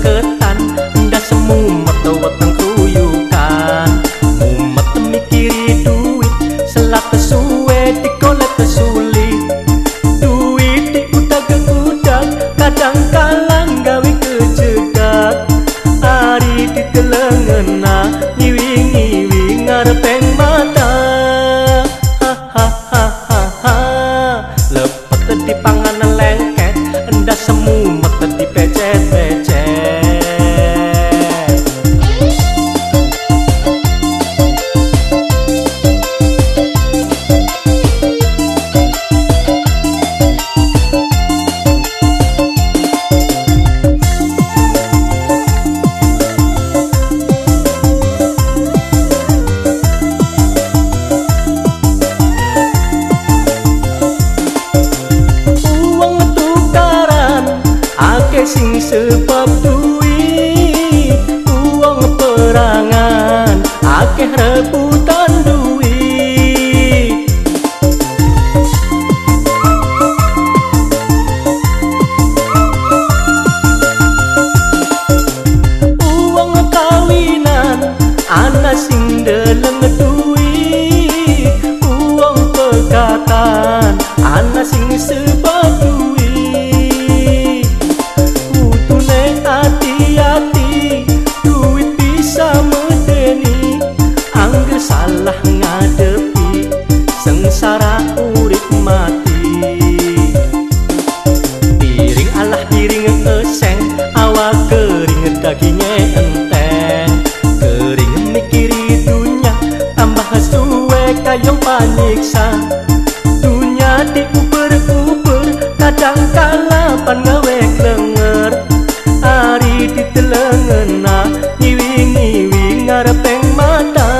ketan Dah semua sing sebab duit wong perangan akeh rebut nyiksa dunia di uber-uber kadang kala pan ngawek lenger. Hari di telengena nyiwi-nyiwi ngarepeng mata.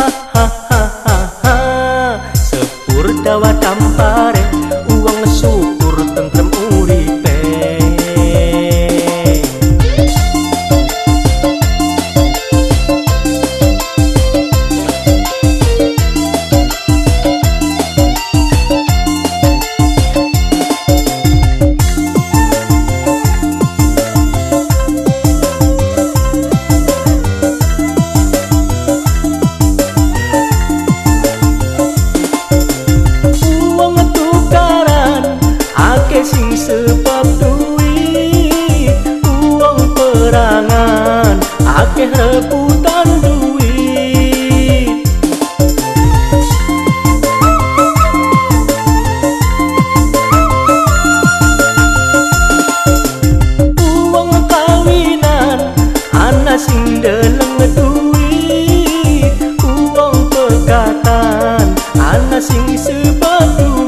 Ha ha ha ha, ha. sepur dawa tampar rebutan duit Uang kawinan Anak sing deleng duit Uang pekatan Anak sing sepatu